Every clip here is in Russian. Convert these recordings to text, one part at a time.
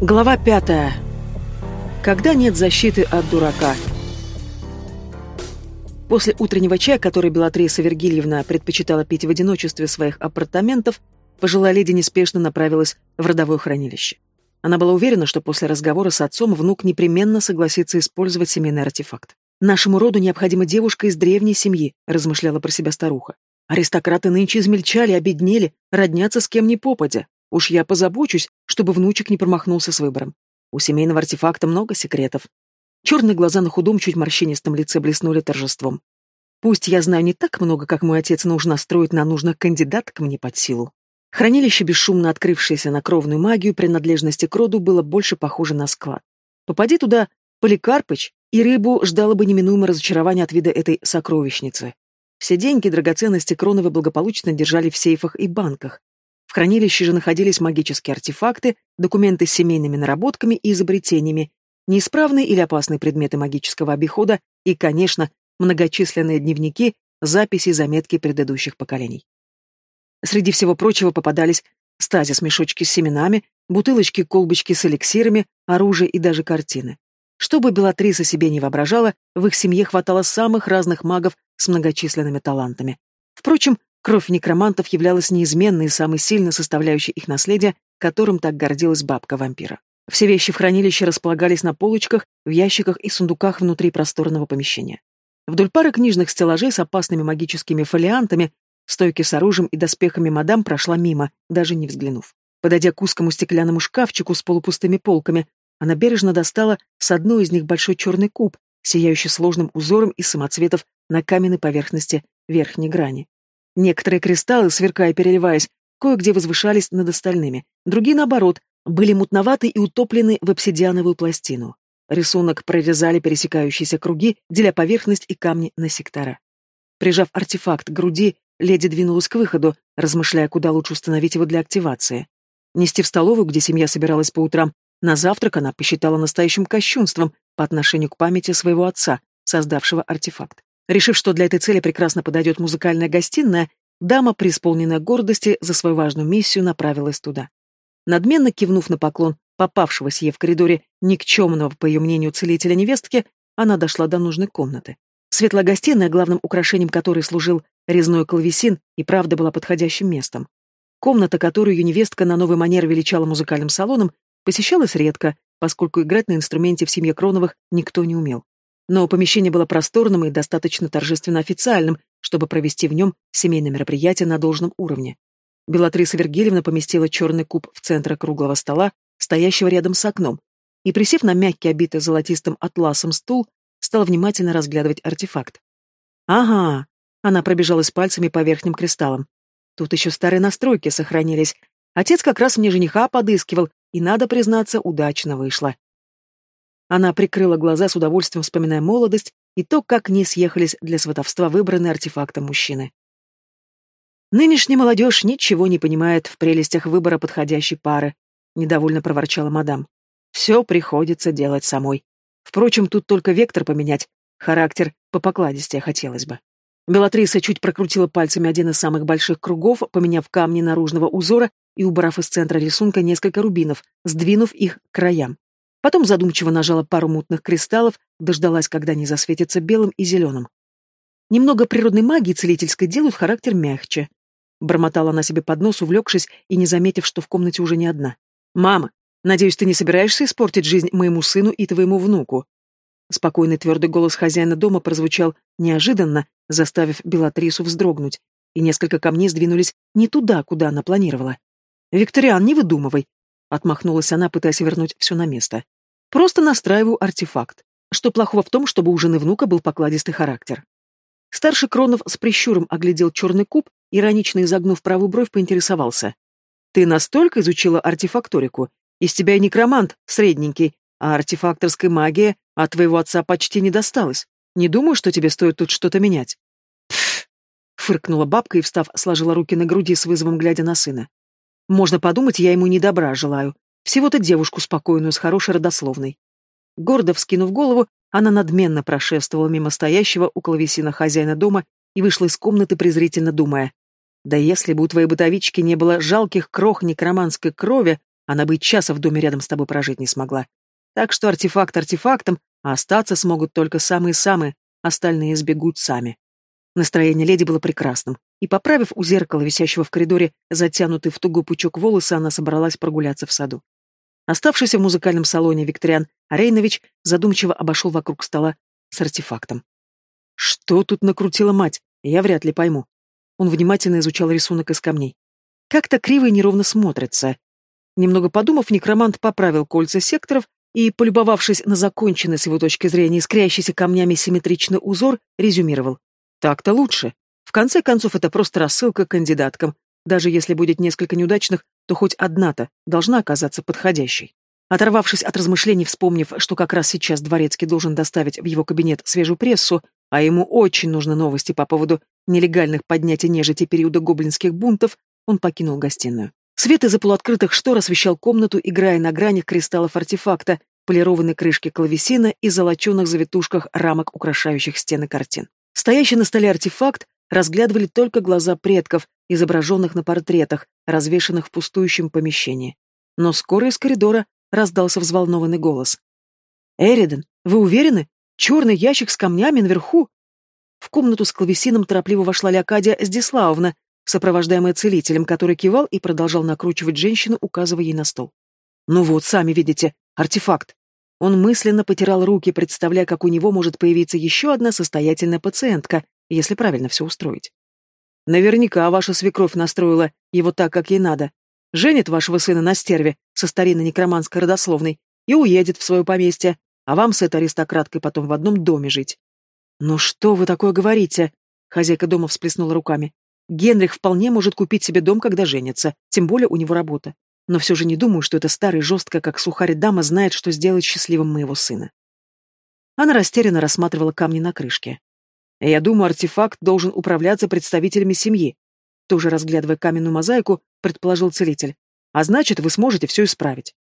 Глава пятая. Когда нет защиты от дурака. После утреннего чая, который Белатриса Вергильевна предпочитала пить в одиночестве своих апартаментов, пожилая леди неспешно направилась в родовое хранилище. Она была уверена, что после разговора с отцом внук непременно согласится использовать семейный артефакт. «Нашему роду необходима девушка из древней семьи», — размышляла про себя старуха. «Аристократы нынче измельчали, обеднели, роднятся с кем ни попадя. Уж я позабочусь, чтобы внучек не промахнулся с выбором. У семейного артефакта много секретов. Черные глаза на худом, чуть морщинистом лице блеснули торжеством. Пусть я знаю не так много, как мой отец, нужно строить на нужных кандидаток мне под силу. Хранилище, бесшумно открывшееся на кровную магию принадлежности к роду, было больше похоже на склад. Попади туда Поликарпыч, и рыбу ждало бы неминуемое разочарование от вида этой сокровищницы. Все деньги, драгоценности Кроновы благополучно держали в сейфах и банках, хранилище же находились магические артефакты, документы с семейными наработками и изобретениями, неисправные или опасные предметы магического обихода и, конечно, многочисленные дневники, записи и заметки предыдущих поколений. Среди всего прочего попадались стазис-мешочки с семенами, бутылочки, колбочки с эликсирами, оружие и даже картины. Что бы Белатриса себе не воображала, в их семье хватало самых разных магов с многочисленными талантами. Впрочем, Кровь некромантов являлась неизменной и самой сильной составляющей их наследия, которым так гордилась бабка вампира. Все вещи в хранилище располагались на полочках, в ящиках и сундуках внутри просторного помещения. Вдоль пары книжных стеллажей с опасными магическими фолиантами, стойки с оружием и доспехами мадам прошла мимо, даже не взглянув. Подойдя к узкому стеклянному шкафчику с полупустыми полками, она бережно достала с одной из них большой черный куб, сияющий сложным узором из самоцветов на каменной поверхности верхней грани. Некоторые кристаллы, сверкая и переливаясь, кое-где возвышались над остальными, другие, наоборот, были мутноваты и утоплены в обсидиановую пластину. Рисунок прорезали пересекающиеся круги, деля поверхность и камни на сектора. Прижав артефакт к груди, леди двинулась к выходу, размышляя, куда лучше установить его для активации. Нести в столовую, где семья собиралась по утрам, на завтрак она посчитала настоящим кощунством по отношению к памяти своего отца, создавшего артефакт. Решив, что для этой цели прекрасно подойдет музыкальная гостиная, дама, преисполненная гордости за свою важную миссию, направилась туда. Надменно кивнув на поклон попавшегося ей в коридоре никчемного, по ее мнению, целителя невестки, она дошла до нужной комнаты. Светлая гостиная, главным украшением которой служил резной клавесин, и правда была подходящим местом. Комната, которую ее невестка на новый манер величала музыкальным салоном, посещалась редко, поскольку играть на инструменте в семье Кроновых никто не умел но помещение было просторным и достаточно торжественно официальным, чтобы провести в нем семейное мероприятие на должном уровне. Белатриса Вергильевна поместила черный куб в центр круглого стола, стоящего рядом с окном, и, присев на мягкий, обитый золотистым атласом стул, стала внимательно разглядывать артефакт. «Ага!» — она пробежалась пальцами по верхним кристаллам. «Тут еще старые настройки сохранились. Отец как раз мне жениха подыскивал, и, надо признаться, удачно вышло. Она прикрыла глаза с удовольствием, вспоминая молодость и то, как не съехались для сватовства выбранные артефактом мужчины. «Нынешняя молодежь ничего не понимает в прелестях выбора подходящей пары», — недовольно проворчала мадам. «Все приходится делать самой. Впрочем, тут только вектор поменять, характер по покладистее хотелось бы». Белатриса чуть прокрутила пальцами один из самых больших кругов, поменяв камни наружного узора и убрав из центра рисунка несколько рубинов, сдвинув их к краям. Потом задумчиво нажала пару мутных кристаллов, дождалась, когда они засветятся белым и зеленым. Немного природной магии целительской делают характер мягче. Бормотала она себе под нос, увлекшись и не заметив, что в комнате уже не одна. «Мама, надеюсь, ты не собираешься испортить жизнь моему сыну и твоему внуку?» Спокойный твердый голос хозяина дома прозвучал неожиданно, заставив Белатрису вздрогнуть, и несколько камней сдвинулись не туда, куда она планировала. «Викториан, не выдумывай. Отмахнулась она, пытаясь вернуть все на место. Просто настраиваю артефакт. Что плохого в том, чтобы у жены внука был покладистый характер? Старший Кронов с прищуром оглядел черный куб, иронично изогнув правую бровь, поинтересовался. «Ты настолько изучила артефакторику? Из тебя и некромант, средненький, а артефакторская магия от твоего отца почти не досталась. Не думаю, что тебе стоит тут что-то менять». «Пф!» — фыркнула бабка и, встав, сложила руки на груди с вызовом, глядя на сына. Можно подумать, я ему не добра желаю. Всего-то девушку спокойную, с хорошей родословной. Гордо вскинув голову, она надменно прошествовала мимо стоящего у клавесина хозяина дома и вышла из комнаты, презрительно думая. Да если бы у твоей бытовички не было жалких крох некроманской крови, она бы и часа в доме рядом с тобой прожить не смогла. Так что артефакт артефактом, а остаться смогут только самые-самые, остальные сбегут сами. Настроение леди было прекрасным, и, поправив у зеркала, висящего в коридоре, затянутый в тугой пучок волосы, она собралась прогуляться в саду. Оставшийся в музыкальном салоне Викториан Арейнович задумчиво обошел вокруг стола с артефактом. Что тут накрутила мать, я вряд ли пойму. Он внимательно изучал рисунок из камней. Как-то криво и неровно смотрится. Немного подумав, некромант поправил кольца секторов и, полюбовавшись на законченный с его точки зрения искрящийся камнями симметричный узор, резюмировал. Так-то лучше. В конце концов, это просто рассылка к кандидаткам. Даже если будет несколько неудачных, то хоть одна-то должна оказаться подходящей. Оторвавшись от размышлений, вспомнив, что как раз сейчас Дворецкий должен доставить в его кабинет свежую прессу, а ему очень нужны новости по поводу нелегальных поднятий нежити периода гоблинских бунтов, он покинул гостиную. Свет из-за полуоткрытых штор освещал комнату, играя на гранях кристаллов артефакта, полированной крышки клавесина и золоченых завитушках рамок, украшающих стены картин. Стоящий на столе артефакт разглядывали только глаза предков, изображенных на портретах, развешанных в пустующем помещении. Но скоро из коридора раздался взволнованный голос. «Эриден, вы уверены? Черный ящик с камнями наверху?» В комнату с клавесином торопливо вошла Леокадия Здиславовна, сопровождаемая целителем, который кивал и продолжал накручивать женщину, указывая ей на стол. «Ну вот, сами видите, артефакт». Он мысленно потирал руки, представляя, как у него может появиться еще одна состоятельная пациентка, если правильно все устроить. Наверняка ваша свекровь настроила его так, как ей надо. Женит вашего сына на стерве со старинной некроманской родословной и уедет в свое поместье, а вам с этой аристократкой потом в одном доме жить. «Ну что вы такое говорите?» Хозяйка дома всплеснула руками. Генрих вполне может купить себе дом, когда женится, тем более у него работа. Но все же не думаю, что эта старая жесткая, как сухарь дама, знает, что сделать счастливым моего сына. Она растерянно рассматривала камни на крышке. Я думаю, артефакт должен управляться представителями семьи. Тоже разглядывая каменную мозаику, предположил целитель. А значит, вы сможете все исправить.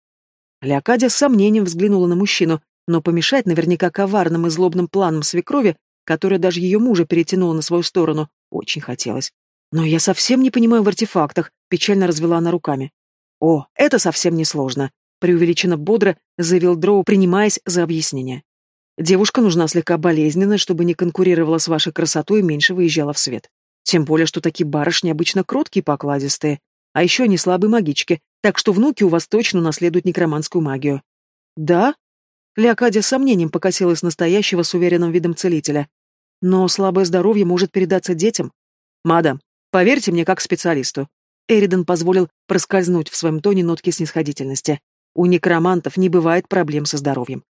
Леокадия с сомнением взглянула на мужчину, но помешать наверняка коварным и злобным планам свекрови, которая даже ее мужа перетянула на свою сторону, очень хотелось. «Но я совсем не понимаю в артефактах», — печально развела она руками. «О, это совсем не сложно», — преувеличенно бодро заявил Дроу, принимаясь за объяснение. «Девушка нужна слегка болезненная, чтобы не конкурировала с вашей красотой и меньше выезжала в свет. Тем более, что такие барышни обычно кроткие и покладистые. А еще они слабые магички, так что внуки у вас точно наследуют некроманскую магию». «Да?» Леокадия с сомнением покосилась настоящего с уверенным видом целителя. «Но слабое здоровье может передаться детям. Мадам, Поверьте мне как специалисту. Эридан позволил проскользнуть в своем тоне нотки снисходительности. У некромантов не бывает проблем со здоровьем.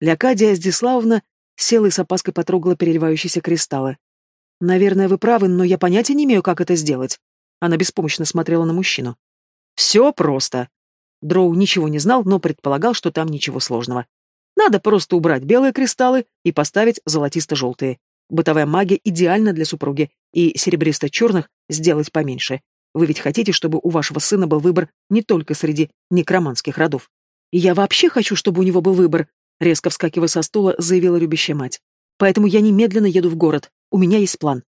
Леокадия Здиславовна села и с опаской потрогала переливающиеся кристаллы. «Наверное, вы правы, но я понятия не имею, как это сделать». Она беспомощно смотрела на мужчину. «Все просто». Дроу ничего не знал, но предполагал, что там ничего сложного. Надо просто убрать белые кристаллы и поставить золотисто-желтые. Бытовая магия идеальна для супруги, и серебристо-черных сделать поменьше. Вы ведь хотите, чтобы у вашего сына был выбор не только среди некроманских родов. Я вообще хочу, чтобы у него был выбор, резко вскакивая со стула, заявила любящая мать. Поэтому я немедленно еду в город. У меня есть план.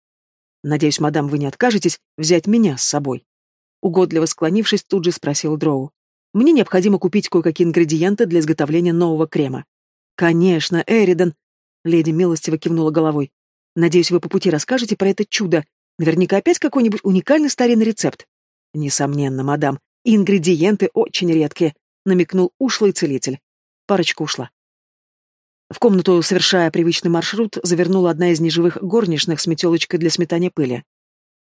Надеюсь, мадам, вы не откажетесь взять меня с собой. Угодливо склонившись, тут же спросил Дроу. Мне необходимо купить кое-какие ингредиенты для изготовления нового крема. Конечно, Эридан. Леди милостиво кивнула головой. Надеюсь, вы по пути расскажете про это чудо. Наверняка опять какой-нибудь уникальный старинный рецепт. Несомненно, мадам. ингредиенты очень редкие, намекнул ушлый целитель. Парочка ушла. В комнату, совершая привычный маршрут, завернула одна из неживых горничных с метелочкой для сметания пыли.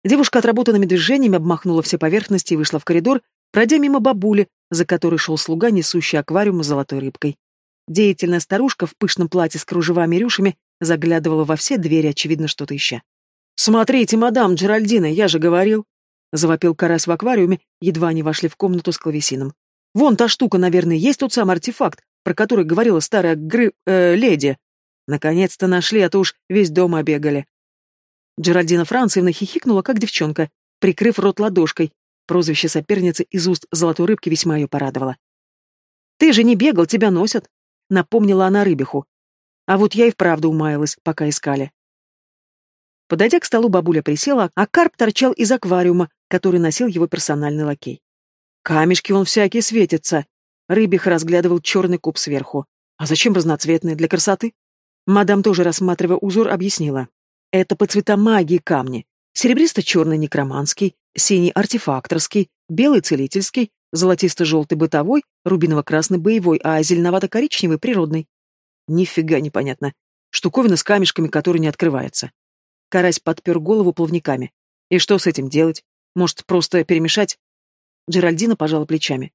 Девушка отработанными движениями обмахнула все поверхности и вышла в коридор, пройдя мимо бабули, за которой шел слуга, несущий аквариум с золотой рыбкой. Деятельная старушка в пышном платье с кружевами и рюшами Заглядывала во все двери, очевидно, что-то ища. «Смотрите, мадам Джеральдина, я же говорил!» Завопил карась в аквариуме, едва они вошли в комнату с клавесином. «Вон та штука, наверное, есть тот самый артефакт, про который говорила старая гры... Э, леди. Наконец-то нашли, а то уж весь дом обегали». Джеральдина Францевна хихикнула, как девчонка, прикрыв рот ладошкой. Прозвище соперницы из уст золотой рыбки весьма ее порадовало. «Ты же не бегал, тебя носят», — напомнила она рыбиху. А вот я и вправду умаялась, пока искали. Подойдя к столу, бабуля присела, а карп торчал из аквариума, который носил его персональный лакей. Камешки он всякие светятся. Рыбих разглядывал черный куб сверху. А зачем разноцветные? Для красоты? Мадам, тоже рассматривая узор, объяснила. Это по цветам магии камни. Серебристо-черный некроманский, синий артефакторский, белый целительский, золотисто-желтый бытовой, рубиново-красный боевой, а зеленовато-коричневый природный. Нифига непонятно. Штуковина с камешками, который не открывается. Карась подпер голову плавниками. И что с этим делать? Может, просто перемешать? Джеральдина пожала плечами.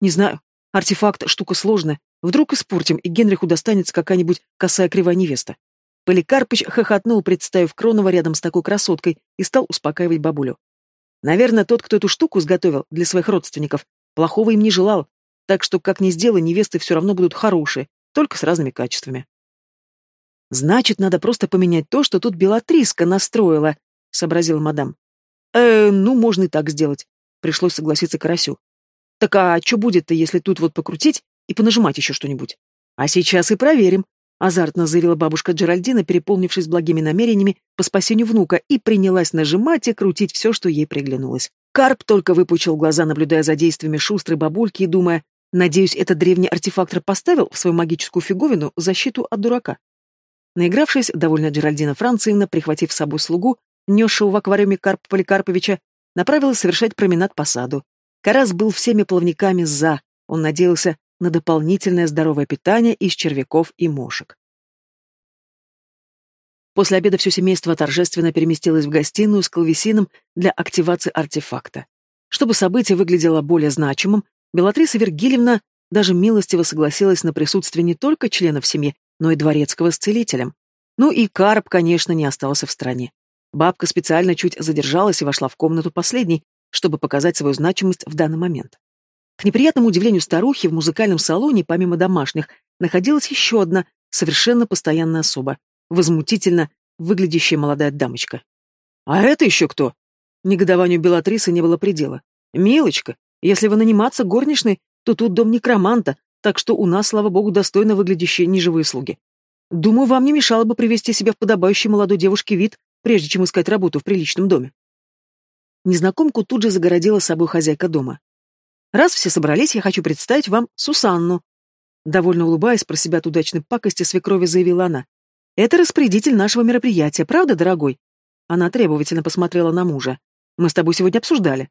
Не знаю. Артефакт — штука сложная. Вдруг испортим, и Генриху достанется какая-нибудь косая кривая невеста. Поликарпыч хохотнул, представив Кронова рядом с такой красоткой, и стал успокаивать бабулю. Наверное, тот, кто эту штуку изготовил для своих родственников, плохого им не желал, так что, как ни сделай, невесты все равно будут хорошие, только с разными качествами. «Значит, надо просто поменять то, что тут Белатриска настроила», — сообразила мадам. «Э, ну, можно и так сделать», — пришлось согласиться Карасю. «Так а что будет-то, если тут вот покрутить и понажимать еще что-нибудь?» «А сейчас и проверим», — азартно заявила бабушка Джеральдина, переполнившись благими намерениями по спасению внука, и принялась нажимать и крутить все, что ей приглянулось. Карп только выпучил глаза, наблюдая за действиями шустрой бабульки и думая, «Надеюсь, этот древний артефактор поставил в свою магическую фиговину защиту от дурака». Наигравшись, довольно Джеральдина Франциевна, прихватив с собой слугу, несшего в аквариуме Карпа Поликарповича, направилась совершать променад по саду. Карас был всеми плавниками «за», он надеялся на дополнительное здоровое питание из червяков и мошек. После обеда все семейство торжественно переместилось в гостиную с клавесином для активации артефакта. Чтобы событие выглядело более значимым, Белатриса Вергильевна даже милостиво согласилась на присутствие не только членов семьи, но и дворецкого с целителем. Ну и Карп, конечно, не остался в стороне. Бабка специально чуть задержалась и вошла в комнату последней, чтобы показать свою значимость в данный момент. К неприятному удивлению старухи в музыкальном салоне, помимо домашних, находилась еще одна, совершенно постоянная особа, возмутительно выглядящая молодая дамочка. «А это еще кто?» Негодованию Белатрисы не было предела. «Милочка, если вы наниматься горничной, то тут дом некроманта, так что у нас, слава богу, достойно выглядящие неживые слуги. Думаю, вам не мешало бы привести себя в подобающий молодой девушке вид, прежде чем искать работу в приличном доме. Незнакомку тут же загородила собой хозяйка дома. «Раз все собрались, я хочу представить вам Сусанну». Довольно улыбаясь про себя от удачной пакости, свекрови заявила она. «Это распорядитель нашего мероприятия, правда, дорогой?» Она требовательно посмотрела на мужа. «Мы с тобой сегодня обсуждали».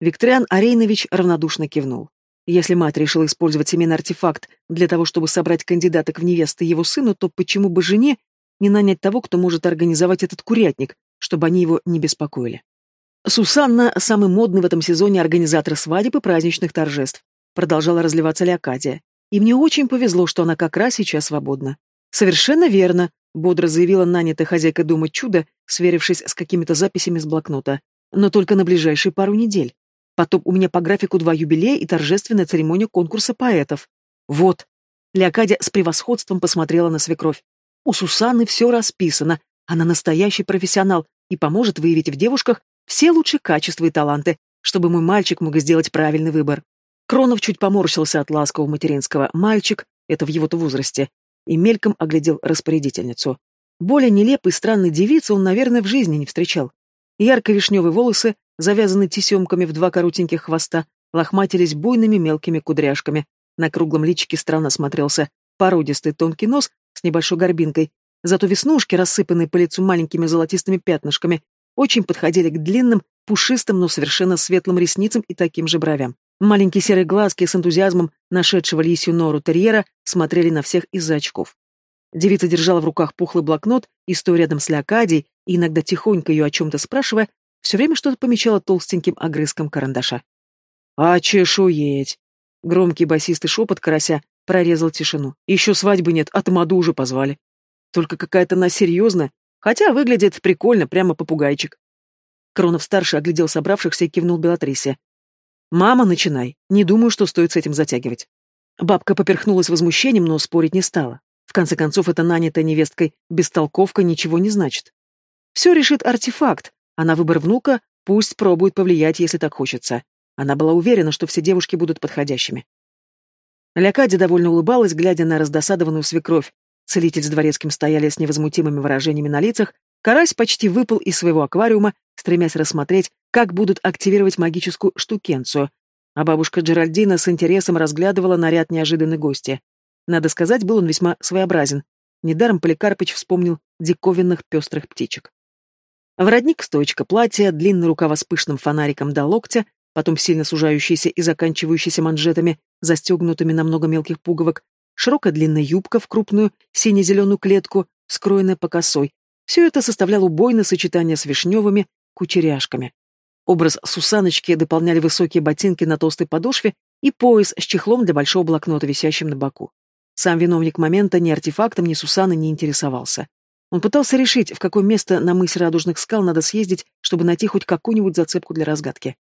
Викториан Арейнович равнодушно кивнул. Если мать решила использовать семейный артефакт для того, чтобы собрать кандидаток в невесты его сыну, то почему бы жене не нанять того, кто может организовать этот курятник, чтобы они его не беспокоили. Сусанна – самый модный в этом сезоне организатор свадеб и праздничных торжеств. Продолжала разливаться Леокадия. И мне очень повезло, что она как раз сейчас свободна. Совершенно верно, бодро заявила нанятая хозяйка дома чудо, сверившись с какими-то записями с блокнота. Но только на ближайшие пару недель. Потом у меня по графику два юбилея и торжественная церемония конкурса поэтов. Вот. Леокадия с превосходством посмотрела на свекровь. У Сусанны все расписано, она настоящий профессионал и поможет выявить в девушках все лучшие качества и таланты, чтобы мой мальчик мог сделать правильный выбор. Кронов чуть поморщился от ласкового материнского «мальчик», это в его-то возрасте, и мельком оглядел распорядительницу. Более нелепой странной девицы он, наверное, в жизни не встречал. Ярко-вишневые волосы, завязанные тесемками в два коротеньких хвоста, лохматились буйными мелкими кудряшками. На круглом личике странно смотрелся породистый тонкий нос с небольшой горбинкой, зато веснушки, рассыпанные по лицу маленькими золотистыми пятнышками, очень подходили к длинным, пушистым, но совершенно светлым ресницам и таким же бровям. Маленькие серые глазки с энтузиазмом нашедшего лисью нору терьера смотрели на всех из-за очков. Девица держала в руках пухлый блокнот и, стоя рядом с Леокадией, иногда тихонько ее о чем-то спрашивая, все время что-то помечала толстеньким огрызком карандаша. «А чешуеть!» Громкий басистый шепот карася прорезал тишину. Еще свадьбы нет, а тамаду уже позвали. Только какая-то она серьезная, хотя выглядит прикольно, прямо попугайчик. Кронов-старший оглядел собравшихся и кивнул Белатрисе. «Мама, начинай. Не думаю, что стоит с этим затягивать». Бабка поперхнулась возмущением, но спорить не стала. В конце концов, эта нанятая невесткой бестолковка ничего не значит. Все решит артефакт, а на выбор внука пусть пробует повлиять, если так хочется. Она была уверена, что все девушки будут подходящими. Лякадя довольно улыбалась, глядя на раздосадованную свекровь. Целитель с дворецким стояли с невозмутимыми выражениями на лицах. Карась почти выпал из своего аквариума, стремясь рассмотреть, как будут активировать магическую штукенцию. а бабушка Джеральдина с интересом разглядывала наряд неожиданной гости. Надо сказать, был он весьма своеобразен. Недаром Поликарпыч вспомнил диковинных пестрых птичек. Воротник, стоечка платья, длинный рукава с пышным фонариком до локтя, потом сильно сужающиеся и заканчивающиеся манжетами, застегнутыми на много мелких пуговок, широкая длинная юбка в крупную сине-зеленую клетку, скроенная по косой. Все это составляло убойное сочетание с вишневыми кучеряшками. Образ Сусаночки дополняли высокие ботинки на толстой подошве и пояс с чехлом для большого блокнота, висящим на боку. Сам виновник момента ни артефактом, ни Сусаной не интересовался. Он пытался решить, в какое место на мысе Радужных скал надо съездить, чтобы найти хоть какую-нибудь зацепку для разгадки.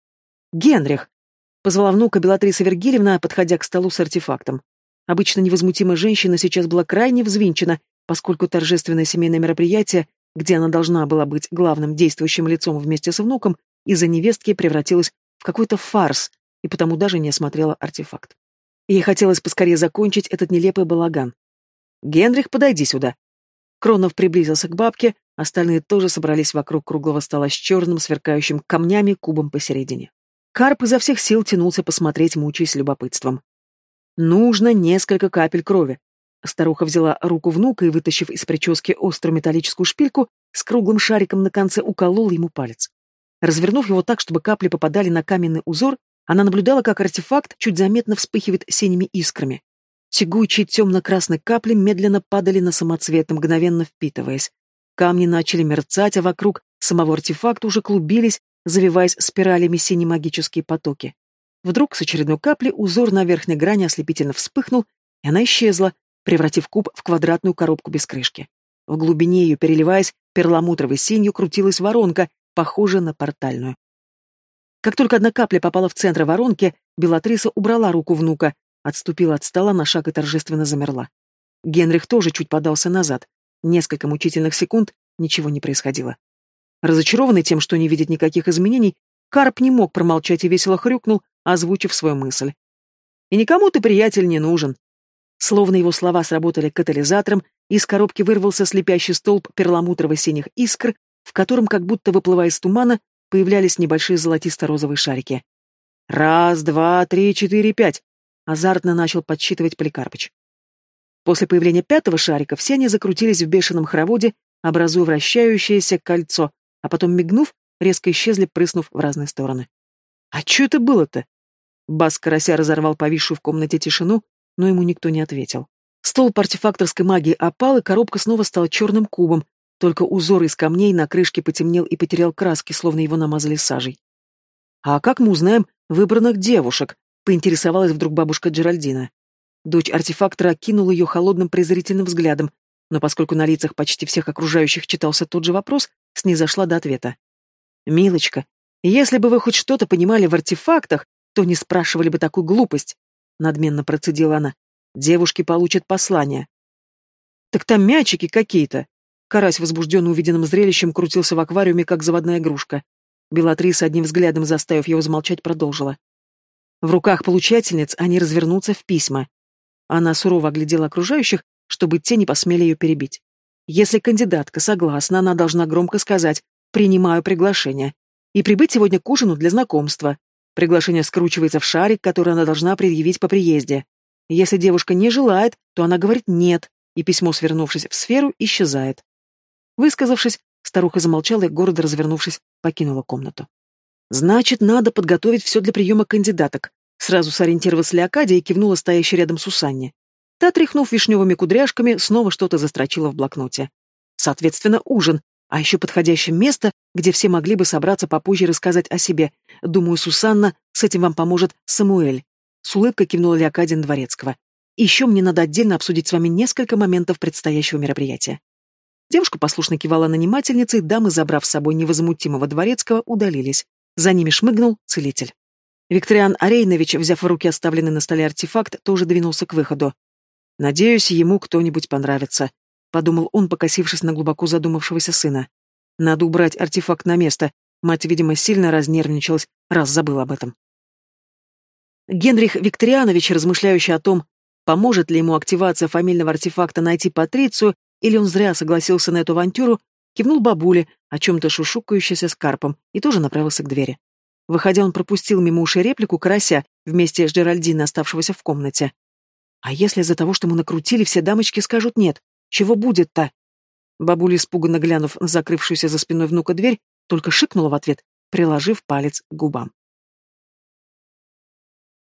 «Генрих!» — позвала внука Белатриса Вергильевна, подходя к столу с артефактом. Обычно невозмутимая женщина сейчас была крайне взвинчена, поскольку торжественное семейное мероприятие, где она должна была быть главным действующим лицом вместе с внуком, из-за невестки превратилось в какой-то фарс, и потому даже не осмотрела артефакт. Ей хотелось поскорее закончить этот нелепый балаган. «Генрих, подойди сюда!» Кронов приблизился к бабке, остальные тоже собрались вокруг круглого стола с черным, сверкающим камнями кубом посередине. Карп изо всех сил тянулся посмотреть, мучаясь любопытством. «Нужно несколько капель крови». Старуха взяла руку внука и, вытащив из прически острую металлическую шпильку, с круглым шариком на конце уколола ему палец. Развернув его так, чтобы капли попадали на каменный узор, она наблюдала, как артефакт чуть заметно вспыхивает синими искрами. Тягучие темно-красные капли медленно падали на самоцвет, мгновенно впитываясь. Камни начали мерцать, а вокруг самого артефакта уже клубились, завиваясь спиралями сине-магические потоки. Вдруг с очередной капли узор на верхней грани ослепительно вспыхнул, и она исчезла, превратив куб в квадратную коробку без крышки. В глубине ее, переливаясь перламутровой синью, крутилась воронка, похожая на портальную. Как только одна капля попала в центр воронки, Белатриса убрала руку внука, отступила от стола на шаг и торжественно замерла. Генрих тоже чуть подался назад. Несколько мучительных секунд ничего не происходило. Разочарованный тем, что не видит никаких изменений, Карп не мог промолчать и весело хрюкнул, озвучив свою мысль. «И никому ты, приятель, не нужен». Словно его слова сработали катализатором, из коробки вырвался слепящий столб перламутрово-синих искр, в котором, как будто выплывая из тумана, появлялись небольшие золотисто-розовые шарики. «Раз, два, три, четыре, пять!» — азартно начал подсчитывать Поликарпыч. После появления пятого шарика все они закрутились в бешеном хороводе, образуя вращающееся кольцо, а потом, мигнув, резко исчезли, прыснув в разные стороны. «А что это было-то?» Бас карася разорвал повисшую в комнате тишину, но ему никто не ответил. Столб артефакторской магии опал, и коробка снова стала черным кубом, только узор из камней на крышке потемнел и потерял краски, словно его намазали сажей. «А как мы узнаем выбранных девушек?» — поинтересовалась вдруг бабушка Джеральдина. Дочь артефактора окинула ее холодным презрительным взглядом, но поскольку на лицах почти всех окружающих читался тот же вопрос, снизошла до ответа. «Милочка, если бы вы хоть что-то понимали в артефактах, то не спрашивали бы такую глупость», — надменно процедила она. «Девушки получат послание». «Так там мячики какие-то», Карась, возбужденно увиденным зрелищем, крутился в аквариуме, как заводная игрушка. Белатриса, одним взглядом заставив его замолчать, продолжила. В руках получательниц они развернутся в письма. Она сурово оглядела окружающих, чтобы те не посмели ее перебить. Если кандидатка согласна, она должна громко сказать «принимаю приглашение» и прибыть сегодня к ужину для знакомства. Приглашение скручивается в шарик, который она должна предъявить по приезде. Если девушка не желает, то она говорит «нет», и письмо, свернувшись в сферу, исчезает. Высказавшись, старуха замолчала и, гордо развернувшись, покинула комнату. «Значит, надо подготовить все для приема кандидаток», сразу сориентировалась Леокадия и кивнула стоящей рядом Сусанне. Та, тряхнув вишневыми кудряшками, снова что-то застрочила в блокноте. Соответственно, ужин, а еще подходящее место, где все могли бы собраться попозже и рассказать о себе. Думаю, Сусанна, с этим вам поможет Самуэль. С улыбкой кивнула Леокадин Дворецкого. Еще мне надо отдельно обсудить с вами несколько моментов предстоящего мероприятия. Девушка послушно кивала нанимательницей, дамы, забрав с собой невозмутимого дворецкого, удалились. За ними шмыгнул целитель. Викториан Арейнович, взяв в руки оставленный на столе артефакт, тоже двинулся к выходу. «Надеюсь, ему кто-нибудь понравится», — подумал он, покосившись на глубоко задумавшегося сына. «Надо убрать артефакт на место. Мать, видимо, сильно разнервничалась, раз забыл об этом». Генрих Викторианович, размышляющий о том, поможет ли ему активация фамильного артефакта найти Патрицию, или он зря согласился на эту авантюру, кивнул бабуле, о чем-то шушукающейся с карпом, и тоже направился к двери. Выходя, он пропустил мимо ушей реплику карася вместе с Джеральдиной, оставшегося в комнате. А если из-за того, что мы накрутили, все дамочки скажут «нет», чего будет-то? Бабуля, испуганно глянув на закрывшуюся за спиной внука дверь, только шикнула в ответ, приложив палец к губам.